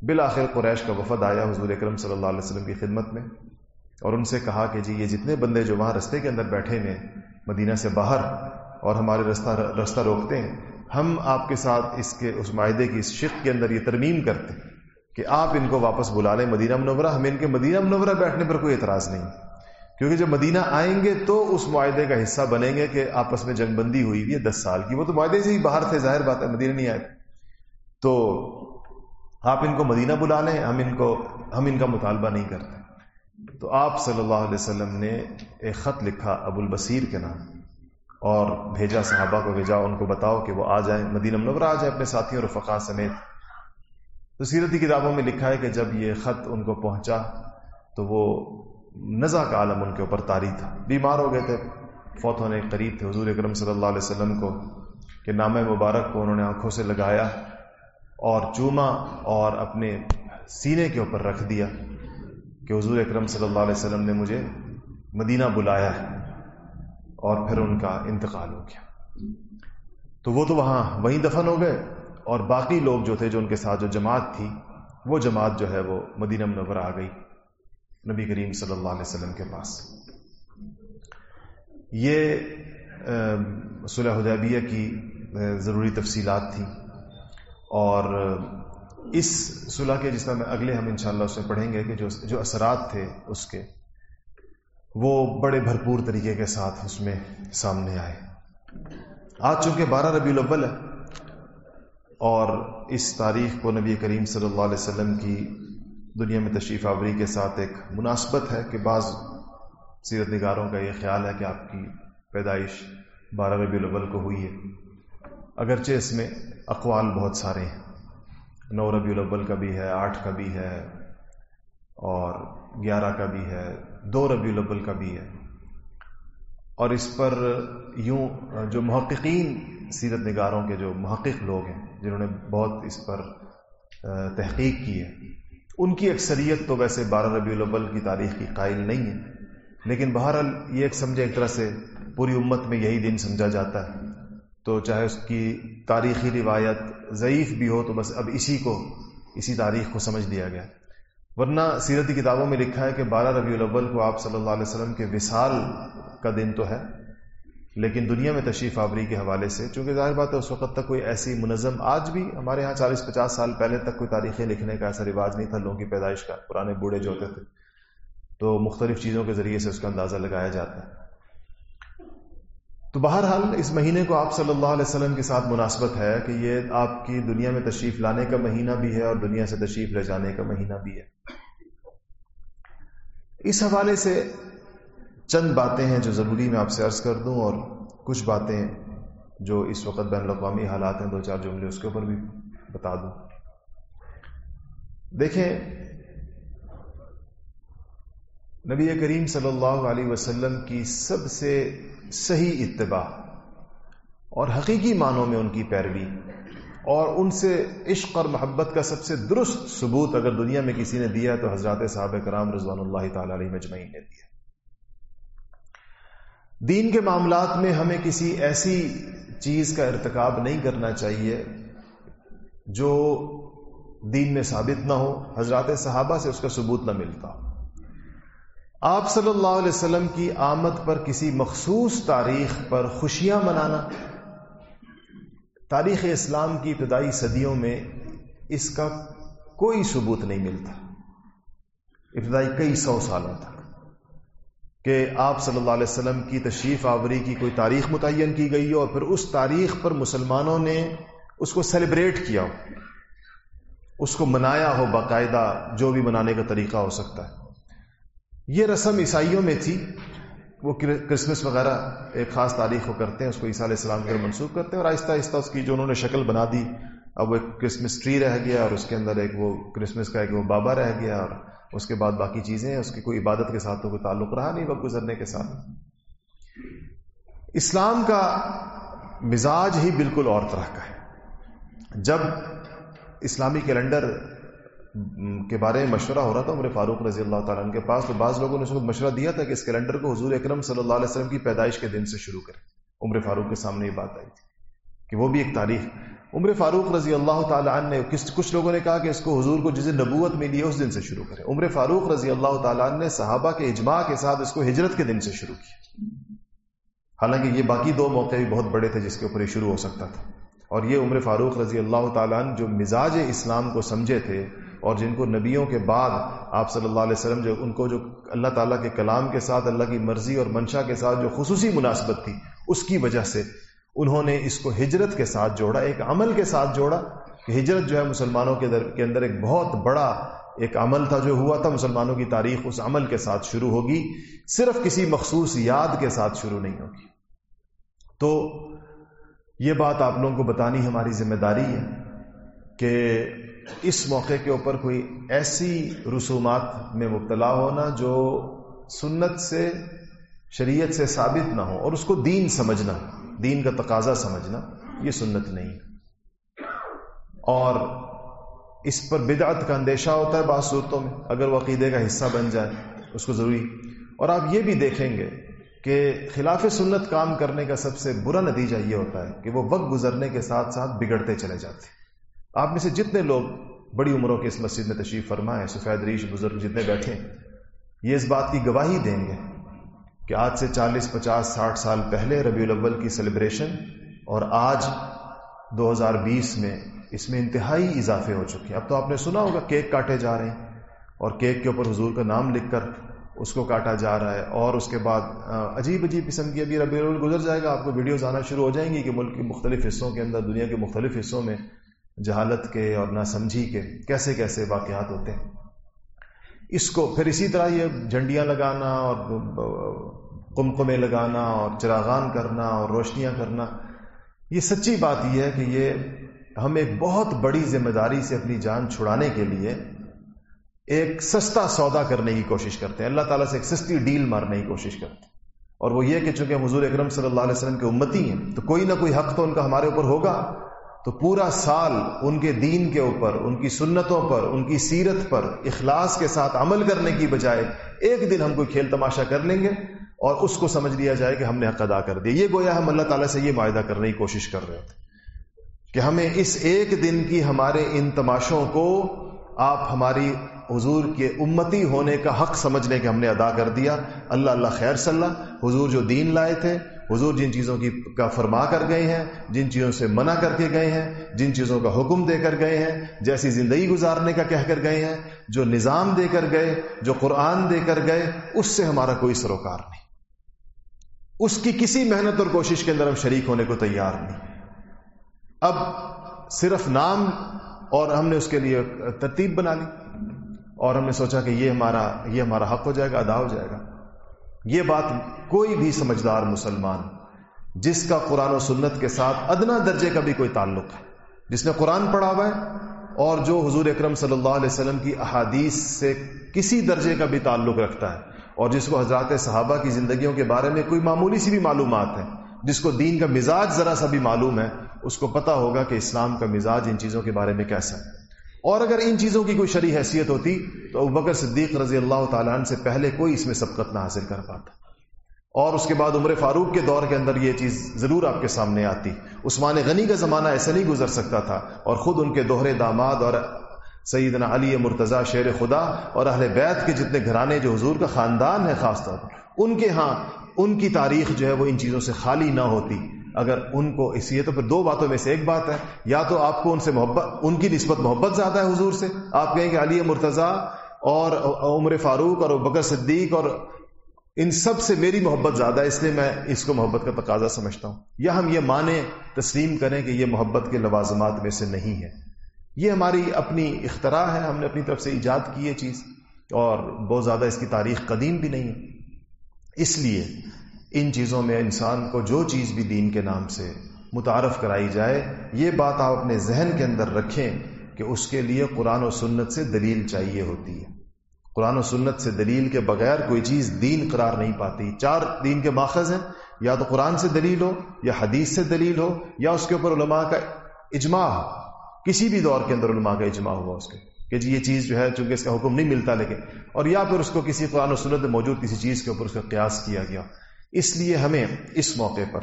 A: بالآخر قریش کا وفد آیا حضور اکرم صلی اللہ علیہ وسلم کی خدمت میں۔ اور ان سے کہا کہ جی یہ جتنے بندے جو وہاں رستے کے اندر بیٹھے ہیں، مدینہ سے باہر، اور ہمارے رستہ رستہ روکتے ہیں، ہم آپ کے ساتھ اس کے، اس معاہدے کی، اس شک کے اندر یہ ترمیم کرتے کہ آپ ان کو واپس بلا لیں مدینہ منورہ۔ ہمیں ان کے مدینہ منورہ بیٹھنے پر کوئی اعتراض نہیں، کیونکہ جب مدینہ آئیں گے تو اس معاہدے کا حصہ بنیں گے کہ آپس میں جنگ بندی ہوئی ہوئی ہے دس سال کی۔ وہ تو معاہدے سے ہی باہر تھے، ظاہر بات ہے، مدینہ نہیں آئے۔ تو آپ ان کو مدینہ بلا لیں، ہم ان کو، ہم ان کا مطالبہ نہیں کرتے۔ تو آپ صلی اللہ علیہ وسلم نے ایک خط لکھا ابو البصیر کے نام اور بھیجا صحابہ کو بھیجا ان کو بتاؤ کہ وہ آ جائیں مدینہ منورہ آ جائیں اپنے ساتھیوں اور فقا سمیت۔ تو سیرتی کتابوں میں لکھا ہے کہ جب یہ خط ان کو پہنچا تو وہ نزا کا عالم ان کے اوپر تاری تھا۔ بیمار ہو گئے تھے، فوت ہونے قریب تھے۔ حضور اکرم صلی اللہ علیہ وسلم کو کہ نام مبارک کو انہوں نے آنکھوں سے لگایا اور چوما اور اپنے سینے کے اوپر رکھ دیا۔ کہ حضور اکرم صلی اللہ علیہ وسلم نے مجھے مدینہ بلایا ہے اور پھر ان کا انتقال ہو گیا۔ تو وہ تو وہاں وہیں دفن ہو گئے اور باقی لوگ جو تھے جو ان کے ساتھ جو جماعت تھی، وہ جماعت جو ہے وہ مدینہ منور آ گئی نبی کریم صلی اللہ علیہ وسلم کے پاس۔ یہ صلح حدیبیہ کی ضروری تفصیلات تھیں اور اس صلح کے جس طرح میں اگلے ہم انشاءاللہ اسے پڑھیں گے کہ جو جو اثرات تھے اس کے، وہ بڑے بھرپور طریقے کے ساتھ اس میں سامنے آئے۔ آج چونکہ بارہ ربیع الاول ہے اور اس تاریخ کو نبی کریم صلی اللہ علیہ وسلم کی دنیا میں تشریف آوری کے ساتھ ایک مناسبت ہے کہ بعض سیرت نگاروں کا یہ خیال ہے کہ آپ کی پیدائش بارہ ربیع الاول کو ہوئی ہے۔ اگرچہ اس میں اقوال بہت سارے ہیں۔ نو ربیع الاول کا بھی ہے، آٹھ کا بھی ہے اور گیارہ کا بھی ہے، دو ربیع الاول کا بھی ہے۔ اور اس پر یوں جو محققین سیرت نگاروں کے جو محقق لوگ ہیں، جنہوں نے بہت اس پر تحقیق کی ہے، ان کی اکثریت تو ویسے بارہ ربیع الاول کی تاریخ کی قائل نہیں ہے، لیکن بہرحال یہ ایک سمجھے ایک طرح سے پوری امت میں یہی دن سمجھا جاتا ہے۔ تو چاہے اس کی تاریخی روایت ضعیف بھی ہو تو بس اب اسی کو، اسی تاریخ کو سمجھ لیا گیا۔ ورنہ سیرتی کتابوں میں لکھا ہے کہ بارہ ربیع الاول کو آپ صلی اللہ علیہ وسلم کے وصال کا دن تو ہے، لیکن دنیا میں تشریف آوری کے حوالے سے، چونکہ ظاہر بات ہے اس وقت تک کوئی ایسی منظم آج بھی ہمارے یہاں چالیس پچاس سال پہلے تک کوئی تاریخیں لکھنے کا ایسا رواج نہیں تھا، لوگوں کی پیدائش کا، پرانے بوڑھے جو ہوتے تھے۔ تو مختلف چیزوں کے ذریعے سے اس کا اندازہ لگایا جاتا ہے۔ تو بہرحال اس مہینے کو آپ صلی اللہ علیہ وسلم کے ساتھ مناسبت ہے کہ یہ آپ کی دنیا میں تشریف لانے کا مہینہ بھی ہے اور دنیا سے تشریف لے جانے کا مہینہ بھی ہے۔ اس حوالے سے چند باتیں ہیں جو ضروری میں آپ سے عرض کر دوں اور کچھ باتیں جو اس وقت بین الاقوامی حالات ہیں، دو چار جملے اس کے اوپر بھی بتا دوں۔ دیکھیں، نبی کریم صلی اللہ علیہ وسلم کی سب سے صحیح اتباع اور حقیقی معنوں میں ان کی پیروی اور ان سے عشق اور محبت کا سب سے درست ثبوت اگر دنیا میں کسی نے دیا تو حضرات صاحب کرام رضوان اللہ تعالی علیہ مجمعین نے دیا دین کے معاملات میں ہمیں کسی ایسی چیز کا ارتکاب نہیں کرنا چاہیے جو دین میں ثابت نہ ہو، حضرات صحابہ سے اس کا ثبوت نہ ملتا۔ ہو آپ صلی اللہ علیہ وسلم کی آمد پر کسی مخصوص تاریخ پر خوشیاں منانا۔ تاریخ اسلام کی ابتدائی صدیوں میں اس کا کوئی ثبوت نہیں ملتا۔ ابتدائی کئی سو سالوں تک کہ آپ صلی اللہ علیہ وسلم کی تشریف آوری کی کوئی تاریخ متعین کی گئی ہو اور پھر اس تاریخ پر مسلمانوں نے اس کو سیلیبریٹ کیا ہو، اس کو منایا ہو باقاعدہ جو بھی منانے کا طریقہ ہو سکتا ہے۔ یہ رسم عیسائیوں میں تھی۔ وہ کرسمس وغیرہ ایک خاص تاریخ کو کرتے ہیں، اس کو عیسیٰ علیہ السلام کے منسوخ کرتے ہیں اور آہستہ آہستہ اس کی جو انہوں نے شکل بنا دی، اب وہ ایک کرسمس ٹری رہ گیا اور اس کے اندر ایک وہ کرسمس کا ایک وہ بابا رہ گیا اور اس کے بعد باقی چیزیں اس کی کوئی عبادت کے ساتھ تو کوئی تعلق رہا نہیں، وقت گزرنے کے ساتھ۔ اسلام کا مزاج ہی بالکل اور طرح کا ہے۔ جب اسلامی کیلنڈر کے بارے میں مشورہ ہو رہا تھا عمر فاروق رضی اللہ تعالیٰ کے پاس، تو بعض لوگوں نے اس وقت مشورہ دیا تھا کہ اس کیلنڈر کو حضور اکرم صلی اللہ علیہ وسلم کی پیدائش کے دن سے شروع کریں۔ عمر فاروق کے سامنے یہ بات آئی تھی کہ وہ بھی ایک تاریخ۔ عمر فاروق رضی اللہ تعالیٰ عنہ نے کچھ لوگوں نے کہا کہ اس کو حضور کو جسے نبوت ملی ہے، اس دن سے شروع کریں۔ عمر فاروق رضی اللہ تعالیٰ عنہ نے صحابہ کے اجماع کے ساتھ اس کو ہجرت کے دن سے شروع کیا۔ حالانکہ یہ باقی دو موقع بھی بہت بڑے تھے جس کے اوپر یہ شروع ہو سکتا تھا۔ اور یہ عمر فاروق رضی اللہ تعالیٰ عنہ جو مزاج اسلام کو سمجھے تھے اور جن کو نبیوں کے بعد آپ صلی اللہ علیہ وسلم جو ان کو جو اللہ تعالیٰ کے کلام کے ساتھ اللہ کی مرضی اور منشا کے ساتھ جو خصوصی مناسبت تھی، اس کی وجہ سے انہوں نے اس کو ہجرت کے ساتھ جوڑا، ایک عمل کے ساتھ جوڑا کہ ہجرت جو ہے مسلمانوں کے کے اندر ایک بہت بڑا ایک عمل تھا جو ہوا تھا، مسلمانوں کی تاریخ اس عمل کے ساتھ شروع ہوگی، صرف کسی مخصوص یاد کے ساتھ شروع نہیں ہوگی۔ تو یہ بات آپ لوگوں کو بتانی ہماری ذمہ داری ہے کہ اس موقع کے اوپر کوئی ایسی رسومات میں مبتلا ہونا جو سنت سے، شریعت سے ثابت نہ ہو اور اس کو دین سمجھنا، دین کا تقاضا سمجھنا، یہ سنت نہیں۔ اور اس پر بدعت کا اندیشہ ہوتا ہے بعض صورتوں میں، اگر وہ عقیدے کا حصہ بن جائے، اس کو ضروری۔ اور آپ یہ بھی دیکھیں گے کہ خلاف سنت کام کرنے کا سب سے برا نتیجہ یہ ہوتا ہے کہ وہ وقت گزرنے کے ساتھ ساتھ بگڑتے چلے جاتے ہیں۔ آپ میں سے جتنے لوگ بڑی عمروں کے اس مسجد میں تشریف فرمائے سفید ریش بزرگ جتنے بیٹھے یہ اس بات کی گواہی دیں گے کہ آج سے چالیس، پچاس، ساٹھ سال پہلے ربیع الاول کی سیلیبریشن اور آج دو ہزار بیس میں اس میں انتہائی اضافے ہو چکے ہیں۔ اب تو آپ نے سنا ہوگا کیک کاٹے جا رہے ہیں اور کیک کے اوپر حضور کا نام لکھ کر اس کو کاٹا جا رہا ہے اور اس کے بعد عجیب عجیب قسم کی ابھی ربیع الاول گزر جائے گا، آپ کو ویڈیوز آنا شروع ہو جائیں گی کہ ملک کے مختلف حصوں کے اندر، دنیا کے مختلف حصوں میں جہالت کے اور نہ سمجھی کے کیسے کیسے واقعات ہوتے ہیں۔ اس کو پھر اسی طرح یہ جھنڈیاں لگانا اور کمکمے لگانا اور چراغان کرنا اور روشنیاں کرنا، یہ سچی بات یہ ہے کہ یہ ہم ایک بہت بڑی ذمہ داری سے اپنی جان چھڑانے کے لیے ایک سستا سودا کرنے کی کوشش کرتے ہیں۔ اللہ تعالیٰ سے ایک سستی ڈیل مارنے کی کوشش کرتے ہیں۔ اور وہ یہ کہ چونکہ حضور اکرم صلی اللہ علیہ وسلم کے امتی ہیں، تو کوئی نہ کوئی حق تو ان کا ہمارے اوپر ہوگا۔ تو پورا سال ان کے دین کے اوپر، ان کی سنتوں پر، ان کی سیرت پر، اخلاص کے ساتھ عمل کرنے کی بجائے ایک دن ہم کوئی کھیل تماشا کر لیں گے اور اس کو سمجھ لیا جائے کہ ہم نے حق ادا کر دیا۔ یہ گویا ہم اللہ تعالیٰ سے یہ معاہدہ کرنے کی کوشش کر رہے تھے کہ ہمیں اس ایک دن کی ہمارے ان تماشوں کو آپ ہماری حضور کے امتی ہونے کا حق سمجھنے کے ہم نے ادا کر دیا۔ اللہ اللہ خیر صلی اللہ۔ حضور جو دین لائے تھے، حضور جن چیزوں کی کا فرما کر گئے ہیں، جن چیزوں سے منع کر کے گئے ہیں، جن چیزوں کا حکم دے کر گئے ہیں، جیسی زندگی گزارنے کا کہہ کر گئے ہیں، جو نظام دے کر گئے، جو قرآن دے کر گئے، اس سے ہمارا کوئی سروکار نہیں۔ اس کی کسی محنت اور کوشش کے اندر ہم شریک ہونے کو تیار نہیں۔ اب صرف نام اور ہم نے اس کے لیے ترتیب بنا لی اور ہم نے سوچا کہ یہ ہمارا یہ ہمارا حق ہو جائے گا، ادا ہو جائے گا۔ یہ بات کوئی بھی سمجھدار مسلمان جس کا قرآن و سنت کے ساتھ ادنا درجے کا بھی کوئی تعلق ہے، جس نے قرآن پڑھا ہوا ہے اور جو حضور اکرم صلی اللہ علیہ وسلم کی احادیث سے کسی درجے کا بھی تعلق رکھتا ہے اور جس کو حضرات صحابہ کی زندگیوں کے بارے میں کوئی معمولی سی بھی معلومات ہیں جس کو دین کا مزاج ذرا سا بھی معلوم ہے اس کو پتا ہوگا کہ اسلام کا مزاج ان چیزوں کے بارے میں کیسا ہے۔ اور اگر ان چیزوں کی کوئی شرح حیثیت ہوتی، تو ابو بکر صدیق رضی اللہ تعالیٰ عنہ سے پہلے کوئی اس میں سبقت نہ حاصل کر پاتا۔ اور اس کے بعد عمر فاروق کے دور کے اندر یہ چیز ضرور آپ کے سامنے آتی۔ عثمان غنی کا زمانہ ایسا نہیں گزر سکتا تھا، اور خود ان کے دوہرے داماد اور سیدنا علی مرتضی شیر خدا اور اہل بیت کے جتنے گھرانے جو حضور کا خاندان ہے، خاص طور پر، ان کے ہاں ان کی تاریخ جو ہے وہ ان چیزوں سے خالی نہ ہوتی۔ اگر ان کو اس لیے تو پھر دو باتوں میں سے ایک بات ہے، یا تو آپ کو ان سے محبت، ان کی نسبت محبت زیادہ ہے حضور سے۔ آپ کہیں کہ علی مرتضی اور عمر فاروق اور بکر صدیق اور ان سب سے میری محبت زیادہ ہے، اس لیے میں اس کو محبت کا تقاضا سمجھتا ہوں۔ یا ہم یہ مانیں، تسلیم کریں کہ یہ محبت کے لوازمات میں سے نہیں ہے۔ یہ ہماری اپنی اختراع ہے، ہم نے اپنی طرف سے ایجاد کی یہ چیز۔ اور بہت زیادہ اس کی تاریخ قدیم بھی نہیں ہے۔ اس لیے ان چیزوں میں انسان کو جو چیز بھی دین کے نام سے متعارف کرائی جائے، یہ بات آپ اپنے ذہن کے اندر رکھیں کہ اس کے لیے قرآن و سنت سے دلیل چاہیے ہوتی ہے۔ قرآن و سنت سے دلیل کے بغیر کوئی چیز دین قرار نہیں پاتی۔ چار دین کے ماخذ ہیں، یا تو قرآن سے دلیل ہو، یا حدیث سے دلیل ہو، یا اس کے اوپر علماء کا اجماع ہو۔ کسی بھی دور کے اندر علماء کا اجماع ہوا اس کے کہ جی یہ چیز جو ہے، چونکہ اس کا حکم نہیں ملتا لیکن، اور یا پھر اس کو کسی قرآن و سنت میں موجود کسی چیز کے اوپر اس کا قیاس کیا گیا۔ اس لیے ہمیں اس موقع پر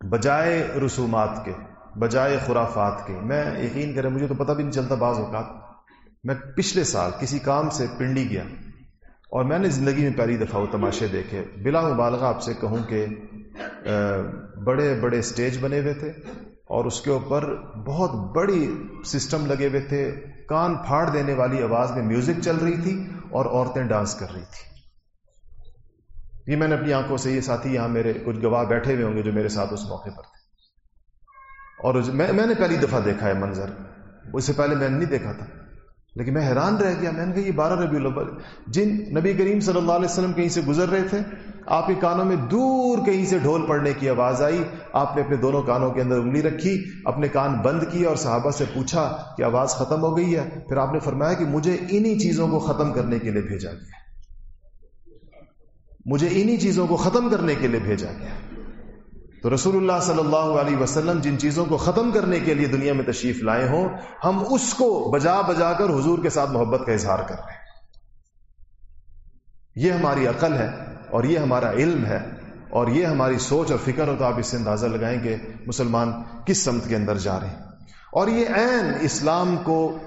A: بجائے رسومات کے، بجائے خرافات کے، میں یقین کریں مجھے تو پتہ بھی نہیں چلتا بعض اوقات، میں پچھلے سال کسی کام سے پنڈی گیا اور میں نے زندگی میں پہلی دفعہ وہ تماشے دیکھے۔ بلا مبالغہ آپ سے کہوں کہ بڑے بڑے سٹیج بنے ہوئے تھے اور اس کے اوپر بہت بڑی سسٹم لگے ہوئے تھے۔ کان پھاڑ دینے والی آواز میں میوزک چل رہی تھی اور عورتیں ڈانس کر رہی تھی یہ میں نے اپنی آنکھوں سے یہ ساتھی یہاں میرے کچھ گواہ بیٹھے ہوئے ہوں گے جو میرے ساتھ اس موقع پر تھے۔ اور میں نے پہلی دفعہ دیکھا ہے منظر۔ اس سے پہلے میں نے نہیں دیکھا تھا۔ لیکن میں حیران رہ گیا۔ میں نے کہا یہ بارہ ربیع الاول جن نبی کریم صلی اللہ علیہ وسلم کہیں سے گزر رہے تھے، آپ کے کانوں میں دور کہیں سے ڈھول پڑنے کی آواز آئی۔ آپ نے اپنے دونوں کانوں کے اندر انگلی رکھی، اپنے کان بند کیے اور صحابہ سے پوچھا کہ آواز ختم ہو گئی ہے۔ پھر آپ نے فرمایا کہ مجھے انہی چیزوں کو ختم کرنے کے لیے بھیجا گیا۔ مجھے انہی چیزوں کو ختم کرنے کے لیے بھیجا گیا۔ تو رسول اللہ صلی اللہ علیہ وسلم جن چیزوں کو ختم کرنے کے لیے دنیا میں تشریف لائے ہوں، ہم اس کو بجا بجا کر حضور کے ساتھ محبت کا اظہار کر رہے ہیں۔ یہ ہماری عقل ہے اور یہ ہمارا علم ہے اور یہ ہماری سوچ اور فکر ہو تو آپ اس سے اندازہ لگائیں کہ مسلمان کس سمت کے اندر جا رہے ہیں۔ اور یہ عین اسلام کو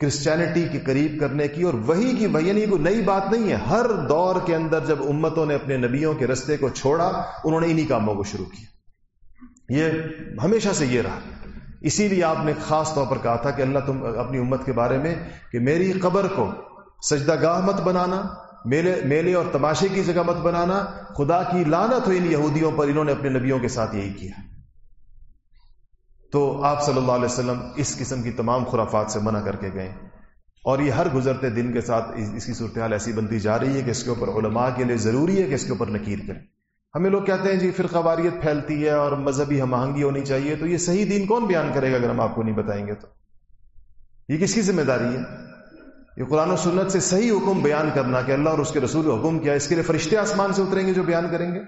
A: کرسچینٹی کے قریب کرنے کی اور وہی کی یعنی کوئی نئی بات نہیں ہے۔ ہر دور کے اندر جب امتوں نے اپنے نبیوں کے رستے کو چھوڑا، انہوں نے انہی کاموں کو شروع کیا۔ یہ ہمیشہ سے یہ رہا۔ اسی لیے آپ نے خاص طور پر کہا تھا کہ اللہ تم اپنی امت کے بارے میں کہ میری قبر کو سجدہ گاہ مت بنانا، میلے میلے اور تماشے کی جگہ مت بنانا۔ خدا کی لانت ہو ان یہودیوں پر، انہوں نے اپنے نبیوں کے ساتھ یہی کیا۔ تو آپ صلی اللہ علیہ وسلم اس قسم کی تمام خرافات سے منع کر کے گئے۔ اور یہ ہر گزرتے دن کے ساتھ اس کی صورتحال ایسی بنتی جا رہی ہے کہ اس کے اوپر علماء کے لیے ضروری ہے کہ اس کے اوپر نکیر کریں۔ ہمیں لوگ کہتے ہیں جی پھر قواریت پھیلتی ہے اور مذہبی ہم آہنگی ہونی چاہیے، تو یہ صحیح دین کون بیان کرے گا اگر ہم آپ کو نہیں بتائیں گے تو؟ یہ کس کی ذمہ داری ہے؟ یہ قرآن و سنت سے صحیح حکم بیان کرنا کہ اللہ اور اس کے رسول حکم کیا اس کے لیے فرشتے آسمان سے اتریں گے جو بیان کریں گے؟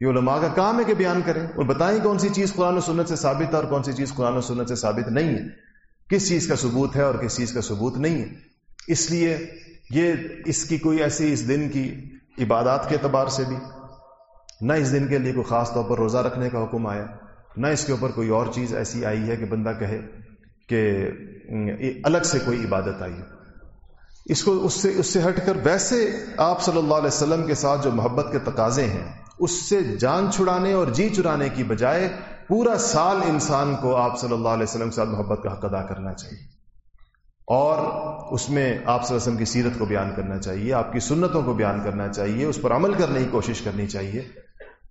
A: یہ علماء کا کام ہے کہ بیان کریں اور بتائیں کون سی چیز قرآن و سنت سے ثابت ہے اور کون سی چیز قرآن و سنت سے ثابت نہیں ہے۔ کس چیز کا ثبوت ہے اور کس چیز کا ثبوت نہیں ہے۔ اس لیے یہ اس کی کوئی ایسی اس دن کی عبادات کے اعتبار سے بھی نہ اس دن کے لیے کوئی خاص طور پر روزہ رکھنے کا حکم آیا، نہ اس کے اوپر کوئی اور چیز ایسی آئی ہے کہ بندہ کہے کہ الگ سے کوئی عبادت آئی اس کو اس سے اس سے ہٹ کر ویسے آپ صلی اللہ علیہ وسلم کے ساتھ جو محبت کے تقاضے ہیں اس سے جان چھڑانے اور جی چرانے کی بجائے پورا سال انسان کو آپ صلی اللہ علیہ وسلم کے ساتھ محبت کا حق ادا کرنا چاہیے۔ اور اس میں آپ صلی اللہ علیہ وسلم کی سیرت کو بیان کرنا چاہیے، آپ کی سنتوں کو بیان کرنا چاہیے، اس پر عمل کرنے کی کوشش کرنی چاہیے۔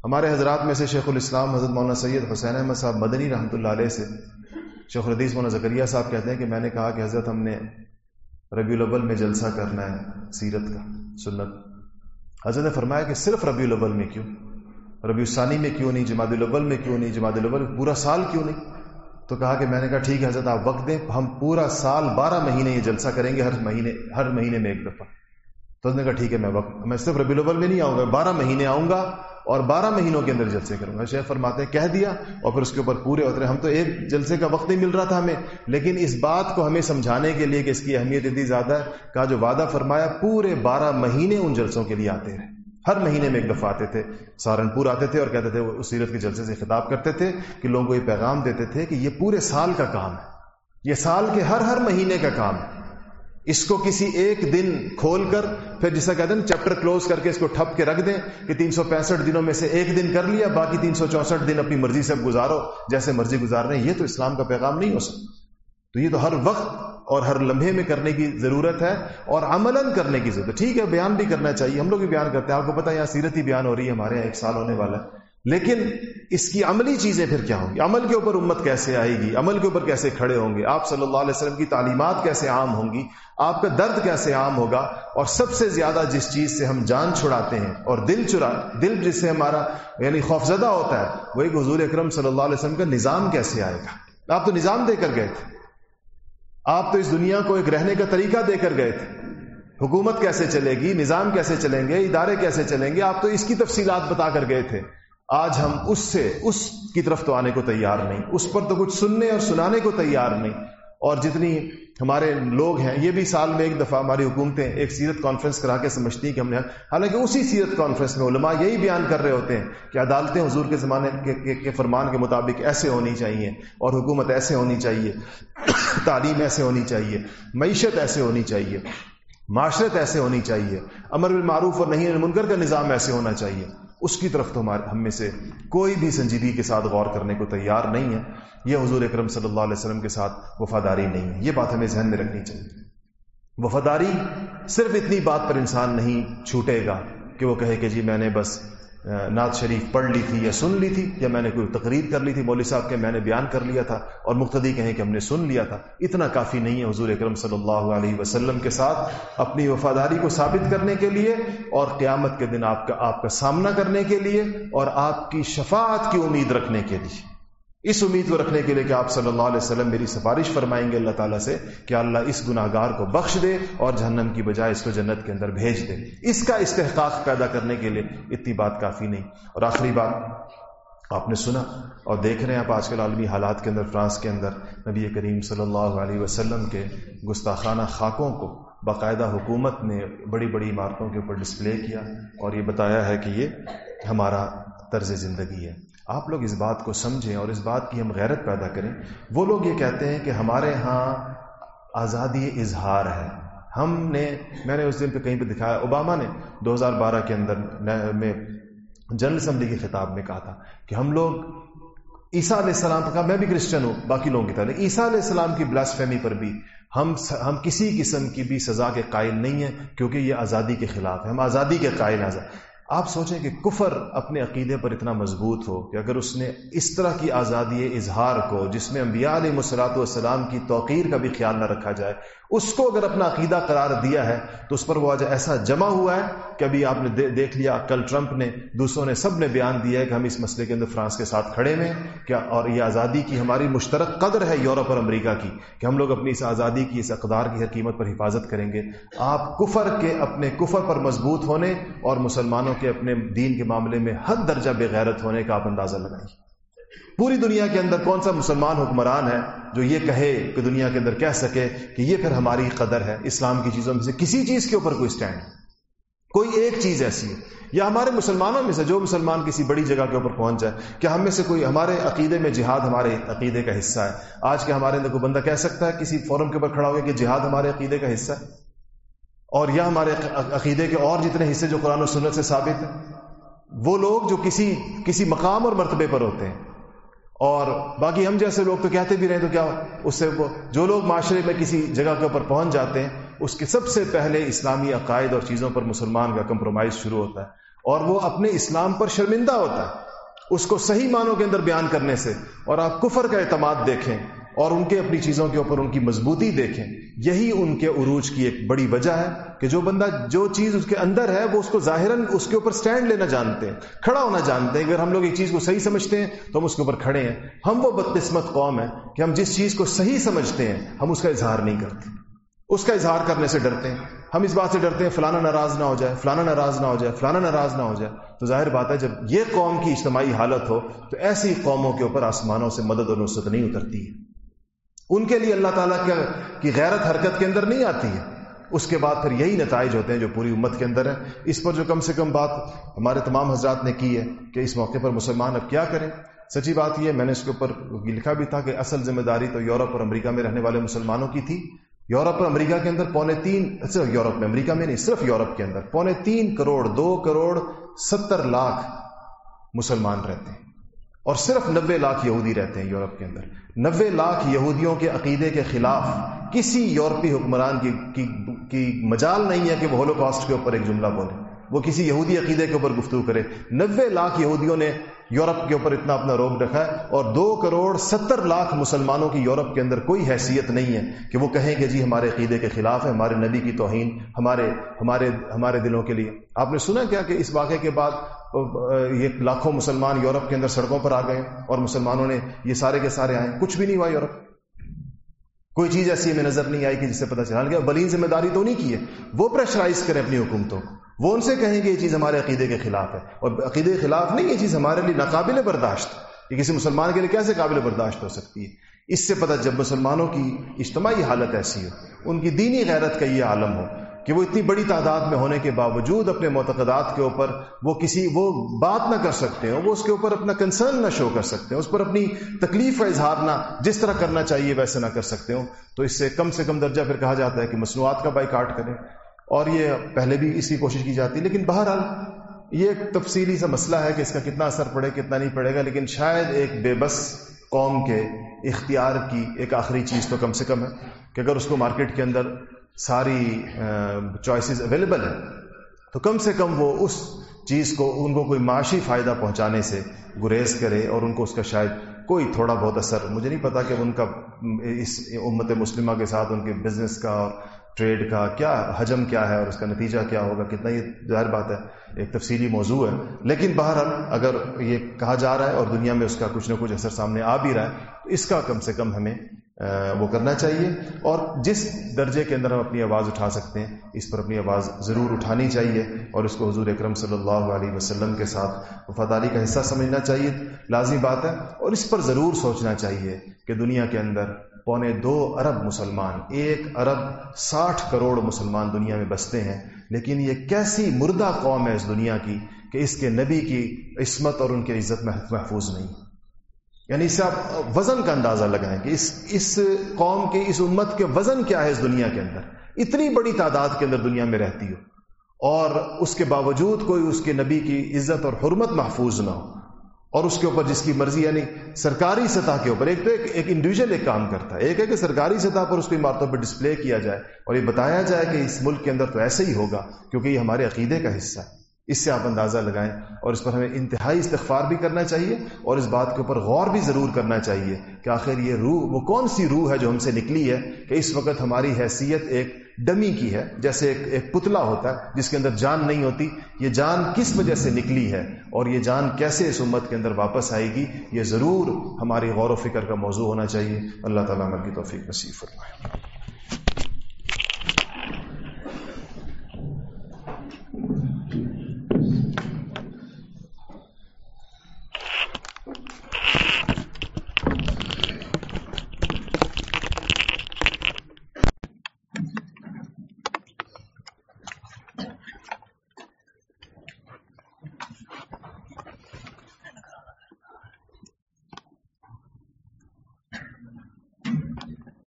A: ہمارے حضرات میں سے شیخ الاسلام حضرت مولانا سید حسین احمد صاحب مدنی رحمۃ اللہ علیہ سے، شیخ الحدیث مولانا زکریہ صاحب کہتے ہیں کہ میں نے کہا کہ حضرت ہم نے ربیع الاول میں جلسہ کرنا ہے سیرت کا، سنت۔ حضرت نے فرمایا کہ صرف ربیع الاول میں کیوں؟ ربیع الثانی میں کیوں نہیں؟ جماعت الاول میں کیوں نہیں؟ جماعت الاول پورا سال کیوں نہیں؟ تو کہا کہ میں نے کہا ٹھیک ہے حضرت، آپ وقت دیں، ہم پورا سال بارہ مہینے یہ جلسہ کریں گے ہر مہینے ہر مہینے میں ایک دفعہ۔ تو اس نے کہا ٹھیک ہے، میں وقت، میں صرف ربی الاول میں نہیں آؤں گا، بارہ مہینے آؤں گا۔ اور بارہ مہینوں کے اندر جلسے کروں گا۔ شیخ فرماتے ہیں، کہہ دیا اور پھر اس کے اوپر پورے ہوتے رہے ہم تو ایک جلسے کا وقت نہیں مل رہا تھا ہمیں، لیکن اس بات کو ہمیں سمجھانے کے لیے کہ اس کی اہمیت اتنی زیادہ ہے کہا جو وعدہ فرمایا، پورے بارہ مہینے ان جلسوں کے لیے آتے رہے۔ ہر مہینے میں ایک دفعہ آتے تھے، سہارنپور آتے تھے اور کہتے تھے وہ اس سیرت کے جلسے سے خطاب کرتے تھے کہ لوگوں کو یہ پیغام دیتے تھے کہ یہ پورے سال کا کام ہے۔ یہ سال کے ہر ہر مہینے کا کام ہے۔ اس کو کسی ایک دن کھول کر، پھر جسا کہتے ہیں چیپٹر کلوز کر کے اس کو ٹھپ کے رکھ دیں کہ تین سو پینسٹھ دنوں میں سے ایک دن کر لیا، باقی تین سو چونسٹھ دن اپنی مرضی سے گزارو، جیسے مرضی گزار رہے ہیں۔ یہ تو اسلام کا پیغام نہیں ہو سکتا۔ تو یہ تو ہر وقت اور ہر لمحے میں کرنے کی ضرورت ہے اور عمل کرنے کی ضرورت ٹھیک ہے، بیان بھی کرنا چاہیے۔ ہم لوگ بھی بیان کرتے ہیں۔ آپ کو پتا یہاں سیرت ہی بیان ہو رہی ہے، ہمارے یہاں ایک سال ہونے والا ہے۔ لیکن اس کی عملی چیزیں پھر کیا ہوں گی؟ عمل کے اوپر امت کیسے آئے گی؟ عمل کے اوپر کیسے کھڑے ہوں گے؟ آپ صلی اللہ علیہ وسلم کی تعلیمات کیسے عام ہوں گی؟ آپ کا درد کیسے عام ہوگا؟ اور سب سے زیادہ جس چیز سے ہم جان چھڑاتے ہیں اور دل چرا، دل جس سے ہمارا یعنی خوفزدہ ہوتا ہے، وہی حضور اکرم صلی اللہ علیہ وسلم کا نظام کیسے آئے گا؟ آپ تو نظام دے کر گئے تھے۔ آپ تو اس دنیا کو ایک رہنے کا طریقہ دے کر گئے تھے۔ حکومت کیسے چلے گی؟ نظام کیسے چلیں گے؟ ادارے کیسے چلیں گے؟ آپ تو اس کی تفصیلات بتا کر گئے تھے۔ آج ہم اس سے اس کی طرف تو آنے کو تیار نہیں، اس پر تو کچھ سننے اور سنانے کو تیار نہیں۔ اور جتنی ہمارے لوگ ہیں، یہ بھی سال میں ایک دفعہ ہماری حکومتیں ایک سیرت کانفرنس کرا کے سمجھتی ہیں کہ ہم نے، حالانکہ اسی سیرت کانفرنس میں علماء یہی بیان کر رہے ہوتے ہیں کہ عدالتیں حضور کے زمانے کے فرمان کے مطابق ایسے ہونی چاہیے اور حکومت ایسے ہونی چاہیے، تعلیم ایسے ہونی چاہیے، معیشت ایسے ہونی چاہیے، معاشرت ایسے ہونی چاہیے، امر بالمعروف اور نہیں منکر کا نظام ایسے ہونا چاہیے۔ اس کی طرف تو ہمارے ہم میں سے کوئی بھی سنجیدگی کے ساتھ غور کرنے کو تیار نہیں ہے، یہ حضور اکرم صلی اللہ علیہ وسلم کے ساتھ وفاداری نہیں ہے۔ یہ بات ہمیں ذہن میں رکھنی چاہیے۔ وفاداری صرف اتنی بات پر انسان نہیں چھوٹے گا کہ وہ کہے کہ جی میں نے بس نعت شریف پڑھ لی تھی یا سن لی تھی یا میں نے کوئی تقریر کر لی تھی مولوی صاحب کے، میں نے بیان کر لیا تھا اور مقتدی کہیں کہ ہم نے سن لیا تھا۔ اتنا کافی نہیں ہے حضور اکرم صلی اللہ علیہ وسلم کے ساتھ اپنی وفاداری کو ثابت کرنے کے لیے اور قیامت کے دن آپ کا آپ کا سامنا کرنے کے لیے اور آپ کی شفاعت کی امید رکھنے کے لیے۔ اس امید کو رکھنے کے لیے کہ آپ صلی اللہ علیہ وسلم میری سفارش فرمائیں گے اللہ تعالیٰ سے کہ اللہ اس گناہ گار کو بخش دے اور جہنم کی بجائے اس کو جنت کے اندر بھیج دے۔ اس کا استحقاق پیدا کرنے کے لیے اتنی بات کافی نہیں۔ اور آخری بات، آپ نے سنا اور دیکھ رہے ہیں آپ آج کل عالمی حالات کے اندر، فرانس کے اندر، نبی کریم صلی اللہ علیہ وسلم کے گستاخانہ خاکوں کو باقاعدہ حکومت نے بڑی بڑی عمارتوں کے اوپر ڈسپلے کیا اور یہ بتایا ہے کہ یہ ہمارا طرز زندگی ہے۔ آپ لوگ اس بات کو سمجھیں اور اس بات کی ہم غیرت پیدا کریں۔ وہ لوگ یہ کہتے ہیں کہ ہمارے ہاں آزادی اظہار ہے۔ ہم نے، میں نے اس دن پہ کہیں پہ دکھایا، اوباما نے دو ہزار بارہ کے اندر میں جنرل اسمبلی کے خطاب میں کہا تھا کہ ہم لوگ عیسیٰ علیہ السلام کا، میں بھی کرسچن ہوں، باقی لوگوں کی طرح عیسیٰ علیہ السلام کی بلاس فہمی پر بھی ہم ہم کسی قسم کی بھی سزا کے قائل نہیں ہیں کیونکہ یہ آزادی کے خلاف ہے۔ ہم آزادی کے قائل ہیں۔ آپ سوچیں کہ کفر اپنے عقیدے پر اتنا مضبوط ہو کہ اگر اس نے اس طرح کی آزادی اظہار کو جس میں انبیاء علیہ مسلاط والسلام کی توقیر کا بھی خیال نہ رکھا جائے، اس کو اگر اپنا عقیدہ قرار دیا ہے، تو اس پر وہ آج ایسا جمع ہوا ہے کہ ابھی آپ نے دیکھ لیا، کل ٹرمپ نے، دوسروں نے، سب نے بیان دیا ہے کہ ہم اس مسئلے کے اندر فرانس کے ساتھ کھڑے میں کیا اور یہ آزادی کی ہماری مشترک قدر ہے یورپ اور امریکہ کی، کہ ہم لوگ اپنی اس آزادی کی، اس اقدار کی ہر قیمت پر حفاظت کریں گے۔ آپ کفر کے، اپنے کفر پر مضبوط ہونے اور مسلمانوں کے اپنے دین کے معاملے میں حد درجہ بغیرت ہونے کا آپ اندازہ لگائیں۔ پوری دنیا کے اندر کون سا مسلمان حکمران ہے جو یہ کہے کہ دنیا کے اندر کہہ سکے کہ یہ پھر ہماری قدر ہے، اسلام کی چیزوں میں سے کسی چیز کے اوپر کوئی اسٹینڈ کوئی ایک چیز ایسی ہے۔ یا ہمارے مسلمانوں میں سے جو مسلمان کسی بڑی جگہ کے اوپر پہنچ جائے کہ ہم میں سے کوئی ہمارے عقیدے میں جہاد ہمارے عقیدے کا حصہ ہے۔ آج کے ہمارے اندر کوئی بندہ کہہ سکتا ہے، کسی فورم کے اوپر کھڑا ہو گیا کہ جہاد ہمارے عقیدے کا حصہ ہے۔ اور یا ہمارے عقیدے کے اور جتنے حصے جو قرآن و سنت سے ثابت ہیں، وہ لوگ جو کسی کسی مقام اور مرتبے پر ہوتے ہیں۔ اور باقی ہم جیسے لوگ تو کہتے بھی رہے تو کیا اس سے جو لوگ معاشرے میں کسی جگہ کے اوپر پہنچ جاتے ہیں، اس کے سب سے پہلے اسلامی عقائد اور چیزوں پر مسلمان کا کمپرومائز شروع ہوتا ہے۔ اور وہ اپنے اسلام پر شرمندہ ہوتا ہے۔ اس کو صحیح معنوں کے اندر بیان کرنے سے اور آپ کفر کا اعتماد دیکھیں اور ان کے اپنی چیزوں کے اوپر ان کی مضبوطی دیکھیں۔ یہی ان کے عروج کی ایک بڑی وجہ ہے کہ جو بندہ جو چیز اس کے اندر ہے، وہ اس کو ظاہراً اس کے اوپر سٹینڈ لینا جانتے ہیں، کھڑا ہونا جانتے ہیں۔ اگر ہم لوگ ایک چیز کو صحیح سمجھتے ہیں، تو ہم اس کے اوپر کھڑے ہیں۔ ہم وہ بدقسمت قوم ہے کہ ہم جس چیز کو صحیح سمجھتے ہیں، ہم اس کا اظہار نہیں کرتے۔ اس کا اظہار کرنے سے ڈرتے ہیں۔ ہم اس بات سے ڈرتے ہیں، فلانا ناراض نہ ہو جائے، فلانا ناراض نہ ہو جائے، فلانا ناراض نہ ہو جائے۔ تو ظاہر بات ہے، جب یہ قوم کی اجتماعی حالت ہو، تو ایسی قوموں کے اوپر آسمانوں سے مدد اور نصرت نہیں اترتی ہے۔ ان کے لیے اللہ تعالیٰ کی غیرت حرکت کے اندر نہیں آتی ہے۔ اس کے بعد پھر یہی نتائج ہوتے ہیں جو پوری امت کے اندر ہے اس پر جو کم سے کم بات ہمارے تمام حضرات نے کی ہے کہ اس موقع پر مسلمان اب کیا کریں۔ سچی بات یہ میں نے اس کے اوپر لکھا بھی تھا کہ اصل ذمہ داری تو یورپ اور امریکہ میں رہنے والے مسلمانوں کی تھی۔ یورپ اور امریکہ کے اندر پونے تین صرف یورپ میں، امریکہ میں نہیں، صرف یورپ کے اندر پونے تین کروڑ، دو کروڑ ستر لاکھ مسلمان رہتے ہیں۔ اور صرف نبے لاکھ یہودی رہتے ہیں یورپ کے اندر۔ نوے لاکھ یہودیوں کے عقیدے کے خلاف کسی یورپی حکمران کی کی, کی مجال نہیں ہے کہ وہ ہولو کاسٹ کے اوپر ایک جملہ بولے۔ وہ کسی یہودی عقیدے کے اوپر گفتگو کرے۔ نوے لاکھ یہودیوں نے یورپ کے اوپر اتنا اپنا روک رکھا ہے اور دو کروڑ ستر لاکھ مسلمانوں کی یورپ کے اندر کوئی حیثیت نہیں ہے کہ وہ کہیں کہ جی ہمارے عقیدے کے خلاف ہے ہمارے نبی کی توہین ہمارے ہمارے ہمارے دلوں کے لیے۔ آپ نے سنا کیا کہ اس واقعے کے بعد یہ لاکھوں مسلمان یورپ کے اندر سڑکوں پر آ گئے اور مسلمانوں نے یہ سارے کے سارے آئے۔ کچھ بھی نہیں ہوا یورپ۔ کوئی چیز ایسی ہمیں نظر نہیں آئی کہ جس سے پتہ چلا۔ گیا بلین ذمہ داری تو نہیں کی ہے۔ وہ پریشرائز کریں اپنی حکومتوں کو۔ وہ ان سے کہیں کہ یہ چیز ہمارے عقیدے کے خلاف ہے۔ اور عقیدے کے خلاف نہیں، یہ چیز ہمارے لیے ناقابل برداشت یہ کسی مسلمان کے لیے کیسے قابل برداشت ہو سکتی ہے؟ اس سے پتہ جب مسلمانوں کی اجتماعی حالت ایسی ہو، ان کی دینی غیرت کا یہ عالم ہو۔ کہ وہ اتنی بڑی تعداد میں ہونے کے باوجود اپنے معتقدات کے اوپر وہ کسی وہ بات نہ کر سکتے ہوں، وہ اس کے اوپر اپنا کنسرن نہ شو کر سکتے ہیں اس پر اپنی تکلیف کا اظہار نہ جس طرح کرنا چاہیے ویسے نہ کر سکتے ہوں۔ تو اس سے کم سے کم درجہ پھر کہا جاتا ہے کہ مصنوعات کا بائی کاٹ کریں۔ اور یہ پہلے بھی اس کی کوشش کی جاتی ہے لیکن بہرحال یہ ایک تفصیلی سا مسئلہ ہے کہ اس کا کتنا اثر پڑے، کتنا نہیں پڑے گا، لیکن شاید ایک بے بس قوم کے اختیار کی ایک آخری چیز تو کم سے کم ہے کہ اگر اس کو مارکیٹ کے اندر ساری چوائسیز اویلیبل ہیں۔ تو کم سے کم وہ اس چیز کو، ان کو کوئی معاشی فائدہ پہنچانے سے گریز کرے اور ان کو اس کا شاید کوئی تھوڑا بہت اثر، مجھے نہیں پتا کہ ان کا، اس امت مسلمہ کے ساتھ ان کے بزنس کا اور ٹریڈ کا کیا حجم کیا ہے اور اس کا نتیجہ کیا ہوگا، کتنا یہ ظاہر بات ہے، ایک تفصیلی موضوع ہے۔ لیکن بہرحال اگر یہ کہا جا رہا ہے اور دنیا میں اس کا کچھ نہ کچھ اثر سامنے آ بھی رہا ہے، تو اس کا کم سے کم ہمیں وہ کرنا چاہیے۔ اور جس درجے کے اندر ہم اپنی آواز اٹھا سکتے ہیں، اس پر اپنی آواز ضرور اٹھانی چاہیے۔ اور اس کو حضور اکرم صلی اللہ علیہ وسلم کے ساتھ وفاداری کا حصہ سمجھنا چاہیے۔ لازمی بات ہے۔ اور اس پر ضرور سوچنا چاہیے کہ دنیا کے اندر پونے دو ارب مسلمان، ایک ارب ساٹھ کروڑ مسلمان دنیا میں بستے ہیں۔ لیکن یہ کیسی مردہ قوم ہے اس دنیا کی کہ اس کے نبی کی عصمت اور ان کی عزت محفوظ نہیں۔ یعنی اس سے آپ وزن کا اندازہ لگائیں کہ اس اس قوم کے، اس امت کے وزن کیا ہے اس دنیا کے اندر؟ اتنی بڑی تعداد کے اندر دنیا میں رہتی ہو اور اس کے باوجود کوئی اس کے نبی کی عزت اور حرمت محفوظ نہ ہو اور اس کے اوپر جس کی مرضی یعنی سرکاری سطح کے اوپر، ایک تو ایک انڈیویجل ایک کام کرتا ہے، ایک ہے کہ سرکاری سطح پر اس کو عمارتوں پر ڈسپلے کیا جائے اور یہ بتایا جائے کہ اس ملک کے اندر تو ایسے ہی ہوگا کیونکہ یہ ہمارے عقیدے کا حصہ ہے۔ اس سے آپ اندازہ لگائیں اور اس پر ہمیں انتہائی استغفار بھی کرنا چاہیے اور اس بات کے اوپر غور بھی ضرور کرنا چاہیے کہ آخر یہ روح، وہ کون سی روح ہے جو ہم سے نکلی ہے کہ اس وقت ہماری حیثیت ایک ڈمی کی ہے، جیسے ایک ایک پتلا ہوتا ہے، جس کے اندر جان نہیں ہوتی، یہ جان کس وجہ سے نکلی ہے اور یہ جان کیسے اس امت کے اندر واپس آئے گی، یہ ضرور ہماری غور و فکر کا موضوع ہونا چاہیے۔ اللہ تعالیٰ کی توفیق نصیب فرمائے۔